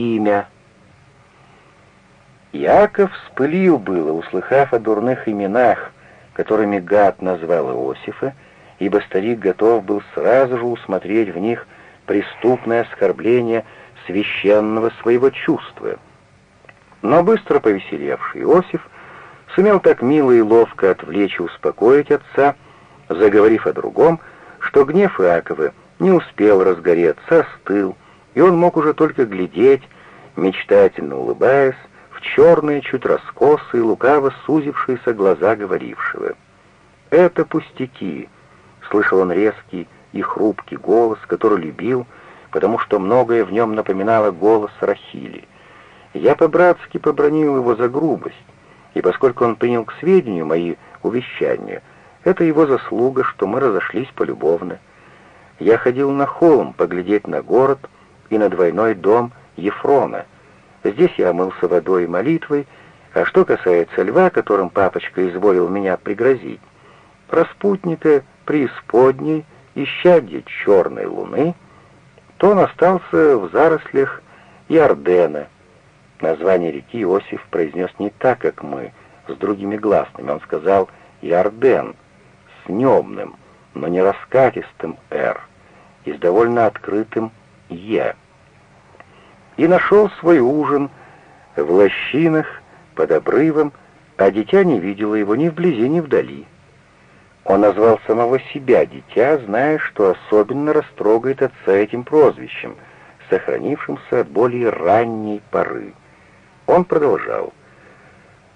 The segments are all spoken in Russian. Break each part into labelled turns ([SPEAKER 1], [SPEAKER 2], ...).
[SPEAKER 1] имя. Яков вспылил было, услыхав о дурных именах, которыми гад назвал Иосифа, ибо старик готов был сразу же усмотреть в них преступное оскорбление священного своего чувства. Но быстро повеселевший Иосиф сумел так мило и ловко отвлечь и успокоить отца, заговорив о другом, что гнев Иакова не успел разгореться, остыл, и он мог уже только глядеть, мечтательно улыбаясь, в черные, чуть раскосые, лукаво сузившиеся глаза говорившего. «Это пустяки», — слышал он резкий и хрупкий голос, который любил, потому что многое в нем напоминало голос Рахили. Я по-братски побронил его за грубость, и поскольку он принял к сведению мои увещания, это его заслуга, что мы разошлись полюбовно. Я ходил на холм поглядеть на город и на двойной дом Ефрона. Здесь я омылся водой и молитвой, а что касается льва, которым папочка изволил меня пригрозить, распутника преисподней, исчадье черной луны, то он остался в зарослях Иордена. Название реки Иосиф произнес не так, как мы, с другими гласными. Он сказал «Иорден» с немным, но не раскатистым «р» и с довольно открытым «е». И нашел свой ужин в лощинах под обрывом, а дитя не видело его ни вблизи, ни вдали. Он назвал самого себя дитя, зная, что особенно растрогает отца этим прозвищем, сохранившимся от более ранней поры. Он продолжал.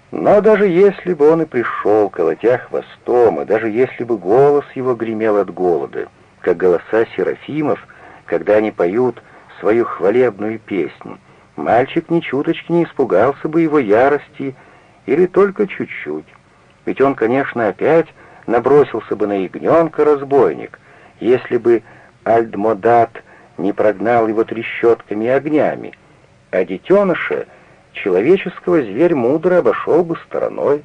[SPEAKER 1] Но даже если бы он и пришел, колотя хвостом, и даже если бы голос его гремел от голода, как голоса серафимов, когда они поют свою хвалебную песнь, мальчик ни чуточки не испугался бы его ярости или только чуть-чуть. Ведь он, конечно, опять набросился бы на ягненка-разбойник, если бы Альдмодат не прогнал его трещотками и огнями, а детеныша человеческого зверь мудро обошел бы стороной.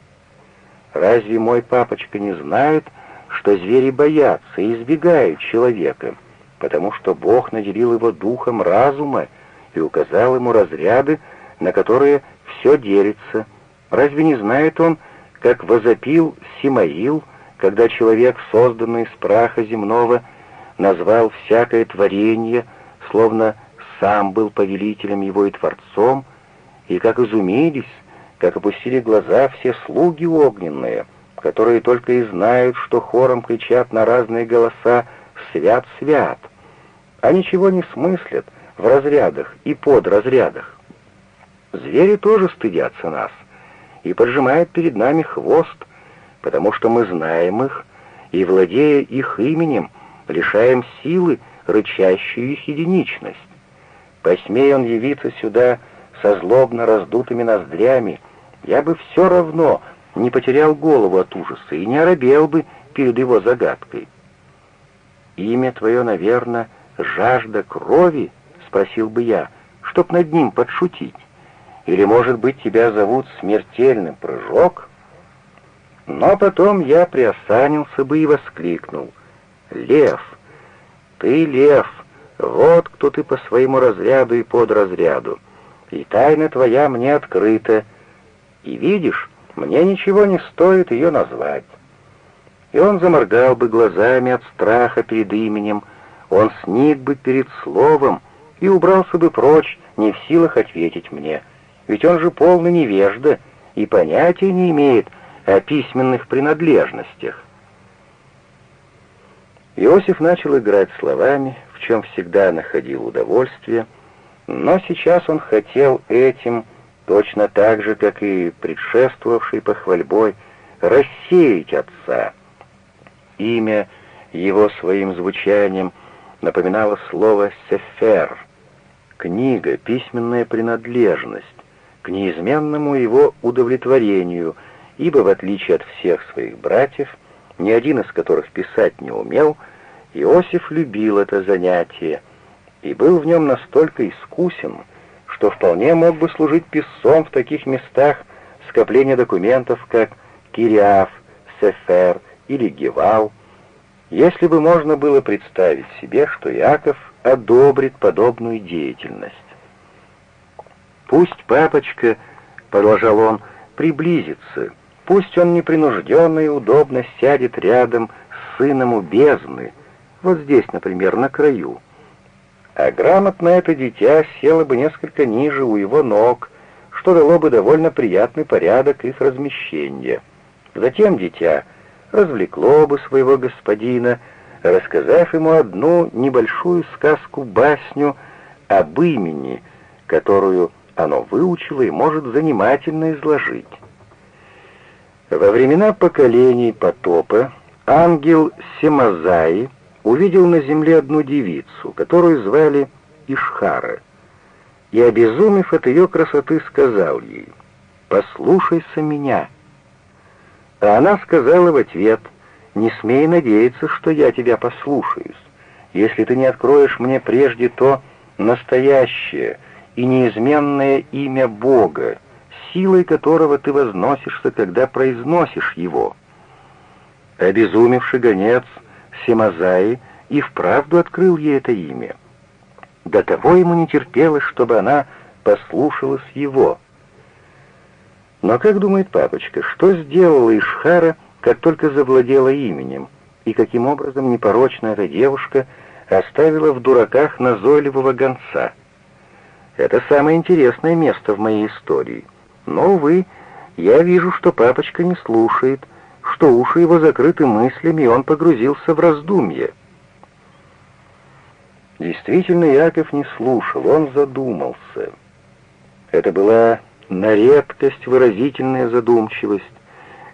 [SPEAKER 1] Разве мой папочка не знает, что звери боятся и избегают человека, потому что Бог наделил его духом разума и указал ему разряды, на которые все делится. Разве не знает он, как возопил Симаил, когда человек, созданный из праха земного, назвал всякое творение, словно сам был повелителем его и творцом, и как изумились, как опустили глаза все слуги огненные — которые только и знают, что хором кричат на разные голоса «Свят, свят!», а ничего не смыслят в разрядах и под разрядах. Звери тоже стыдятся нас и поджимают перед нами хвост, потому что мы знаем их и, владея их именем, лишаем силы рычащую их единичность. Посмей он явиться сюда со злобно раздутыми ноздрями, я бы все равно не потерял голову от ужаса и не оробел бы перед его загадкой. «Имя твое, наверное, жажда крови?» — спросил бы я, чтоб над ним подшутить. «Или, может быть, тебя зовут смертельным прыжок?» Но потом я приосанился бы и воскликнул. «Лев! Ты лев! Вот кто ты по своему разряду и подразряду! И тайна твоя мне открыта! И видишь, мне ничего не стоит ее назвать. И он заморгал бы глазами от страха перед именем, он сник бы перед словом и убрался бы прочь, не в силах ответить мне. Ведь он же полный невежда и понятия не имеет о письменных принадлежностях. Иосиф начал играть словами, в чем всегда находил удовольствие, но сейчас он хотел этим точно так же, как и предшествовавший похвальбой, рассеять отца. Имя его своим звучанием напоминало слово «сефер» — книга, письменная принадлежность, к неизменному его удовлетворению, ибо, в отличие от всех своих братьев, ни один из которых писать не умел, Иосиф любил это занятие и был в нем настолько искусен, что вполне мог бы служить писцом в таких местах скопления документов, как Кириаф, Сефер или Гевал, если бы можно было представить себе, что Яков одобрит подобную деятельность. «Пусть папочка», — продолжал он, — «приблизится, пусть он непринужденно и удобно сядет рядом с сыном у бездны, вот здесь, например, на краю. А грамотно это дитя село бы несколько ниже у его ног, что дало бы довольно приятный порядок их размещения. Затем дитя развлекло бы своего господина, рассказав ему одну небольшую сказку-басню об имени, которую оно выучило и может занимательно изложить. Во времена поколений потопа ангел Семазаи увидел на земле одну девицу, которую звали Ишхара, и, обезумев от ее красоты, сказал ей, «Послушайся меня». А она сказала в ответ, «Не смей надеяться, что я тебя послушаюсь, если ты не откроешь мне прежде то настоящее и неизменное имя Бога, силой которого ты возносишься, когда произносишь его». Обезумевший гонец Семазаи и вправду открыл ей это имя. До того ему не терпелось, чтобы она послушалась его. Но как думает папочка, что сделала Ишхара, как только завладела именем, и каким образом непорочная эта девушка оставила в дураках назойливого гонца? Это самое интересное место в моей истории. Но, увы, я вижу, что папочка не слушает, что уши его закрыты мыслями, и он погрузился в раздумье. Действительно, Яков не слушал, он задумался. Это была на редкость выразительная задумчивость,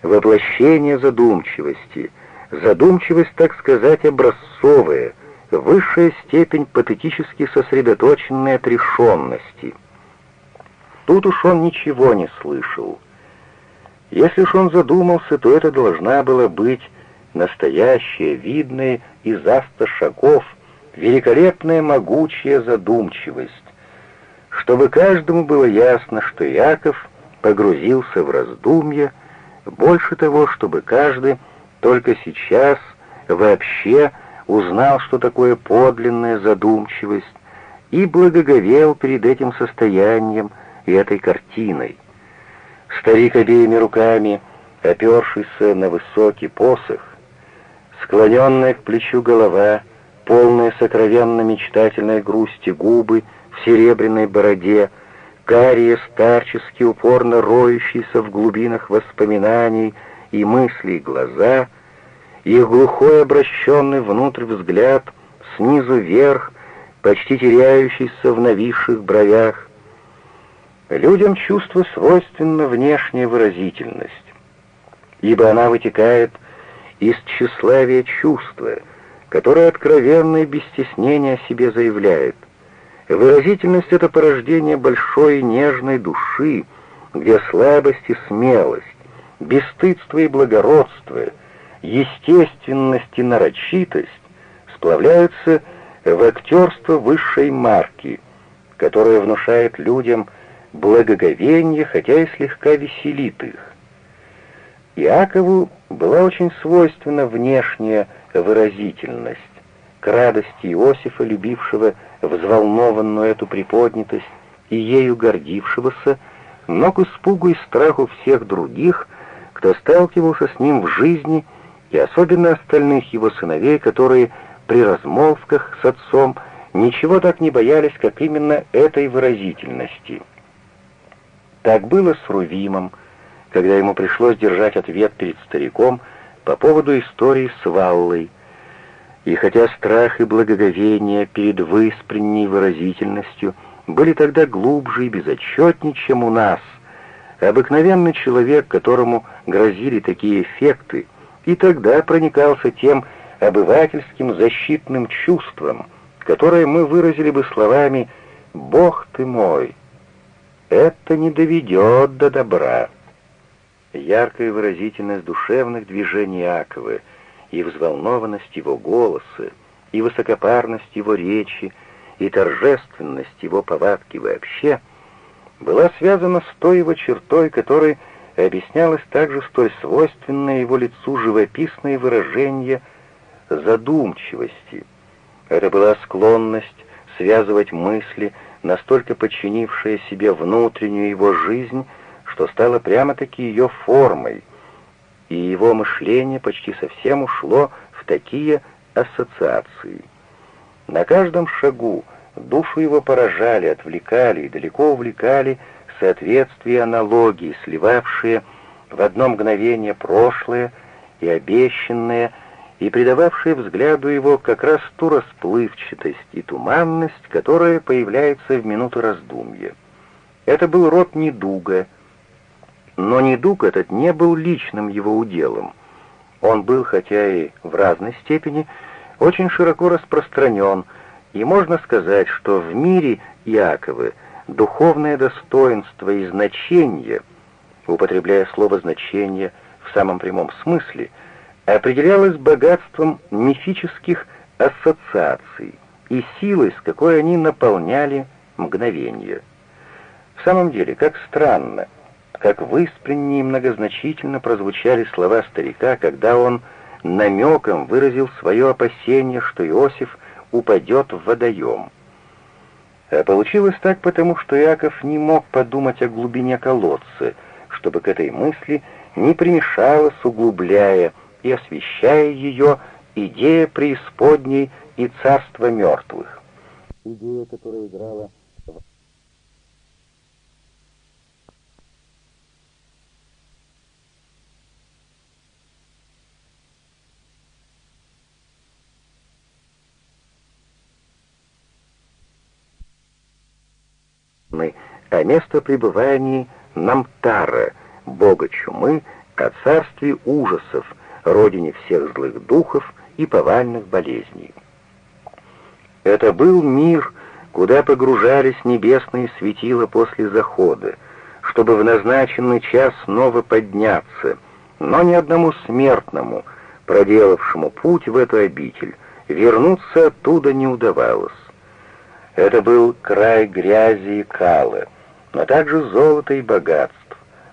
[SPEAKER 1] воплощение задумчивости, задумчивость, так сказать, образцовая, высшая степень патетически сосредоточенной отрешенности. Тут уж он ничего не слышал. Если уж он задумался, то это должна была быть настоящая, видная из аста шагов, великолепная могучая задумчивость, чтобы каждому было ясно, что Яков погрузился в раздумья, больше того, чтобы каждый только сейчас вообще узнал, что такое подлинная задумчивость, и благоговел перед этим состоянием и этой картиной. Старик обеими руками, опершийся на высокий посох, склоненная к плечу голова, полная сокровенно мечтательной грусти губы в серебряной бороде, карие старчески упорно роющиеся в глубинах воспоминаний и мыслей глаза, их глухой обращенный внутрь взгляд снизу вверх, почти теряющийся в нависших бровях, Людям чувство свойственна внешняя выразительность, ибо она вытекает из тщеславия чувства, которое откровенно и без стеснения о себе заявляет. Выразительность — это порождение большой нежной души, где слабость и смелость, бесстыдство и благородство, естественность и нарочитость сплавляются в актерство высшей марки, которое внушает людям благоговение, хотя и слегка веселит их. Иакову была очень свойственна внешняя выразительность, радости Иосифа, любившего взволнованную эту приподнятость и ею гордившегося, но к испугу и страху всех других, кто сталкивался с ним в жизни, и особенно остальных его сыновей, которые при размолвках с отцом ничего так не боялись, как именно этой выразительности — так было с Рувимом, когда ему пришлось держать ответ перед стариком по поводу истории с Валлой. И хотя страх и благоговение перед выспренней выразительностью были тогда глубже и безотчетнее, чем у нас, обыкновенный человек, которому грозили такие эффекты, и тогда проникался тем обывательским защитным чувством, которое мы выразили бы словами «Бог ты мой», это не доведет до добра. Яркая выразительность душевных движений Акова и взволнованность его голоса, и высокопарность его речи, и торжественность его повадки вообще была связана с той его чертой, которой объяснялось также столь свойственное его лицу живописное выражение задумчивости. Это была склонность связывать мысли настолько подчинившая себе внутреннюю его жизнь, что стала прямо-таки ее формой, и его мышление почти совсем ушло в такие ассоциации. На каждом шагу душу его поражали, отвлекали и далеко увлекали соответствие аналогии, сливавшие в одно мгновение прошлое и обещанное, и придававшие взгляду его как раз ту расплывчатость и туманность, которая появляется в минуты раздумья. Это был род недуга, но недуг этот не был личным его уделом. Он был, хотя и в разной степени, очень широко распространен, и можно сказать, что в мире Иакова духовное достоинство и значение, употребляя слово «значение» в самом прямом смысле, определялось богатством мифических ассоциаций и силой, с какой они наполняли мгновение. В самом деле, как странно, как выспренне и многозначительно прозвучали слова старика, когда он намеком выразил свое опасение, что Иосиф упадет в водоем. А получилось так потому, что Яков не мог подумать о глубине колодца, чтобы к этой мысли не примешалась, углубляя и освещая ее идея преисподней и царства мертвых. Идея, которая играла о место пребывания Намтара, бога чумы, о царстве ужасов, родине всех злых духов и повальных болезней. Это был мир, куда погружались небесные светила после захода, чтобы в назначенный час снова подняться, но ни одному смертному, проделавшему путь в эту обитель, вернуться оттуда не удавалось. Это был край грязи и калы, но также золота и богатств,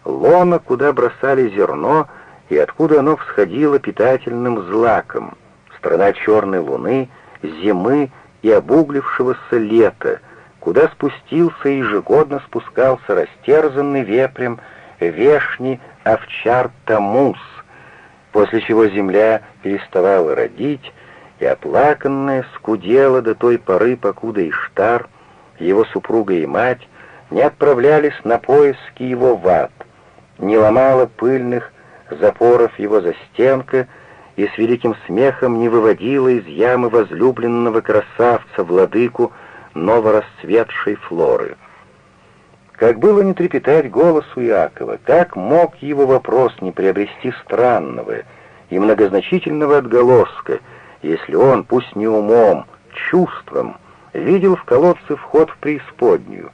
[SPEAKER 1] лона, куда бросали зерно и откуда оно всходило питательным злаком, страна черной луны, зимы и обуглившегося лета, куда спустился и ежегодно спускался растерзанный вепрем вешний овчар Тамус, после чего земля переставала родить, и оплаканная скудела до той поры, покуда Иштар, его супруга и мать, не отправлялись на поиски его в ад, не ломала пыльных запоров его застенка и с великим смехом не выводила из ямы возлюбленного красавца, владыку новорасцветшей флоры. Как было не трепетать голосу Иакова, как мог его вопрос не приобрести странного и многозначительного отголоска, если он, пусть не умом, чувством, видел в колодце вход в преисподнюю,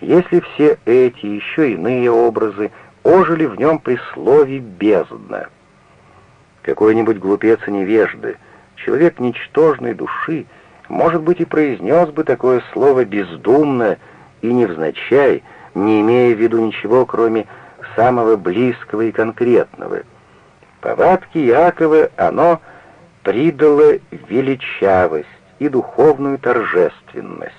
[SPEAKER 1] если все эти еще иные образы ожили в нем при слове «бездна». Какой-нибудь глупец и невежды, человек ничтожной души, может быть, и произнес бы такое слово бездумно и невзначай, не имея в виду ничего, кроме самого близкого и конкретного. Повадки Якова оно придало величавость и духовную торжественность.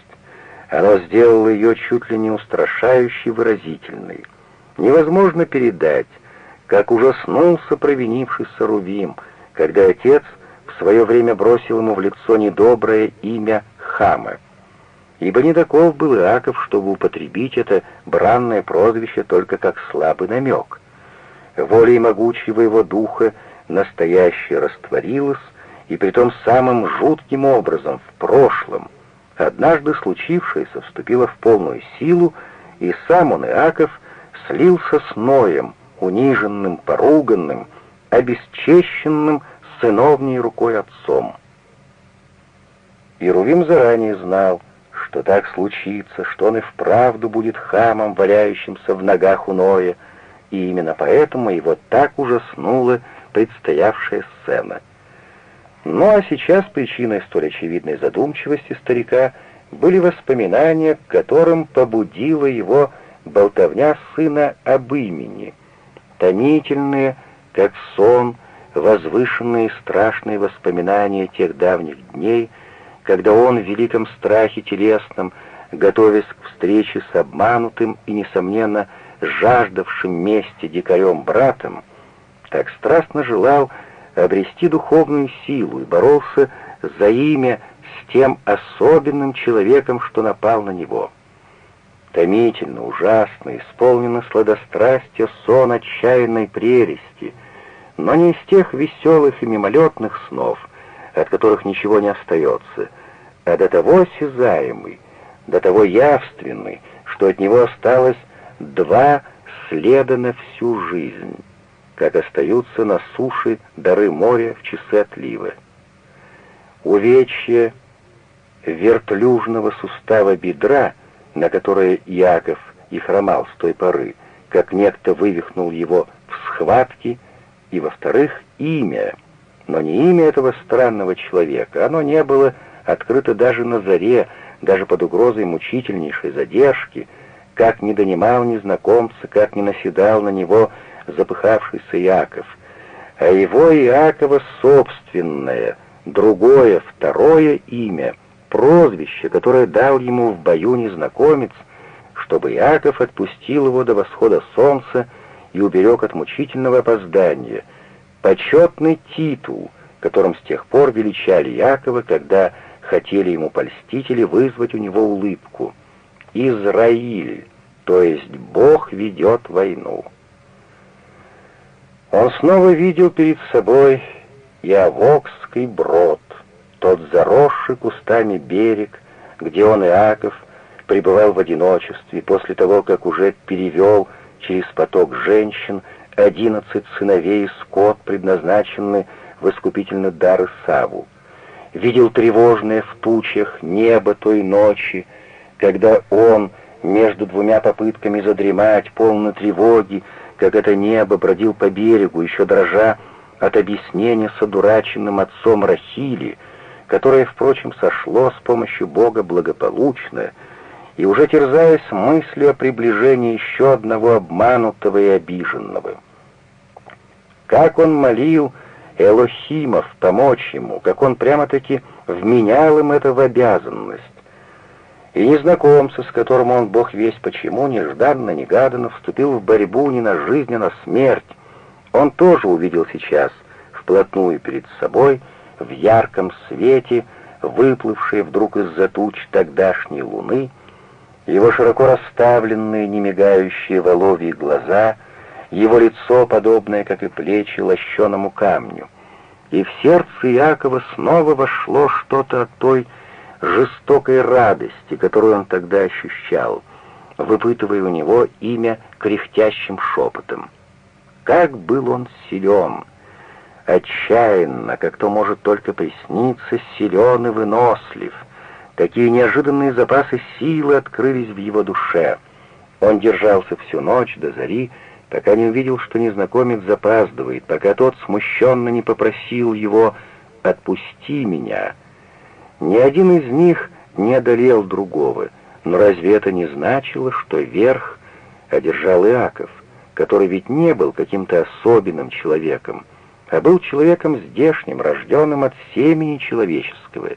[SPEAKER 1] Оно сделало ее чуть ли не устрашающе выразительной. Невозможно передать, как ужаснулся провинившийся Рувим, когда отец в свое время бросил ему в лицо недоброе имя Хама. Ибо не таков был Иаков, чтобы употребить это бранное прозвище только как слабый намек. Волей могучего его духа настоящее растворилось, и притом самым жутким образом в прошлом — Однажды случившееся вступило в полную силу, и сам он, Иаков, слился с Ноем, униженным, поруганным, обесчещенным сыновней рукой отцом. Ирувим заранее знал, что так случится, что он и вправду будет хамом, валяющимся в ногах у Ноя, и именно поэтому его так ужаснула предстоявшая сцена — ну а сейчас причиной столь очевидной задумчивости старика были воспоминания, которым побудила его болтовня сына об имени. Томительные, как сон, возвышенные страшные воспоминания тех давних дней, когда он в великом страхе телесном готовясь к встрече с обманутым и, несомненно, жаждавшим мести дикарем-братом, так страстно желал обрести духовную силу и боролся за имя с тем особенным человеком, что напал на него. Томительно, ужасно, исполнено сладострастия сон отчаянной прелести, но не из тех веселых и мимолетных снов, от которых ничего не остается, а до того осязаемый, до того явственный, что от него осталось два следа на всю жизнь, как остаются на суше дары моря в часы отлива. Увечье вертлюжного сустава бедра, на которое Яков и хромал с той поры, как некто вывихнул его в схватке, и, во-вторых, имя, но не имя этого странного человека, оно не было открыто даже на заре, даже под угрозой мучительнейшей задержки, как не донимал незнакомца, как не наседал на него запыхавшийся Яков, а его Иакова собственное, другое, второе имя, прозвище, которое дал ему в бою незнакомец, чтобы Иаков отпустил его до восхода солнца и уберег от мучительного опоздания, почетный титул, которым с тех пор величали Якова, когда хотели ему польстители вызвать у него улыбку. Израиль, то есть Бог ведет войну. Он снова видел перед собой Явокский брод, тот заросший кустами берег, где он, Иаков, пребывал в одиночестве после того, как уже перевел через поток женщин одиннадцать сыновей скот, предназначенный в искупительный дар Исаву. Видел тревожное в тучах небо той ночи, когда он между двумя попытками задремать, полно тревоги, как это небо бродил по берегу, еще дрожа от объяснения с одураченным отцом Рахили, которое, впрочем, сошло с помощью Бога благополучно, и уже терзаясь мыслью о приближении еще одного обманутого и обиженного. Как он молил Элохимов помочь ему, как он прямо-таки вменял им это в обязанность. И незнакомца, с которым он, бог весь почему, нежданно-негаданно вступил в борьбу не на жизнь, а на смерть, он тоже увидел сейчас, вплотную перед собой, в ярком свете, выплывшие вдруг из-за туч тогдашней луны, его широко расставленные, немигающие воловьи глаза — его лицо, подобное, как и плечи, лощеному камню. И в сердце Иакова снова вошло что-то от той жестокой радости, которую он тогда ощущал, выпытывая у него имя кряхтящим шепотом. Как был он силен! Отчаянно, как то может только присниться, силен и вынослив. Какие неожиданные запасы силы открылись в его душе. Он держался всю ночь до зари, пока не увидел, что незнакомец запаздывает, пока тот смущенно не попросил его «отпусти меня». Ни один из них не одолел другого, но разве это не значило, что верх одержал Иаков, который ведь не был каким-то особенным человеком, а был человеком здешним, рожденным от семени человеческого.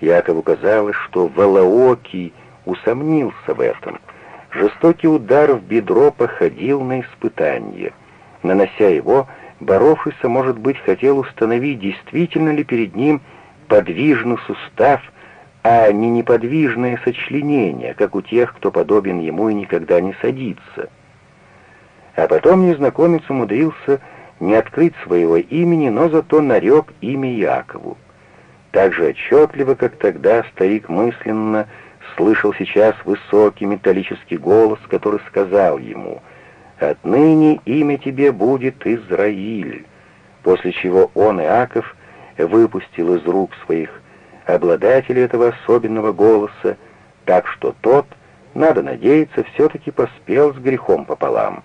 [SPEAKER 1] Якову казалось, что Валаокий усомнился в этом — Жестокий удар в бедро походил на испытание. Нанося его, боровшийся, может быть, хотел установить, действительно ли перед ним подвижный сустав, а не неподвижное сочленение, как у тех, кто подобен ему и никогда не садится. А потом незнакомец умудрился не открыть своего имени, но зато нарек имя Якову. Так же отчетливо, как тогда старик мысленно слышал сейчас высокий металлический голос, который сказал ему «Отныне имя тебе будет Израиль», после чего он, Иаков, выпустил из рук своих обладателей этого особенного голоса, так что тот, надо надеяться, все-таки поспел с грехом пополам.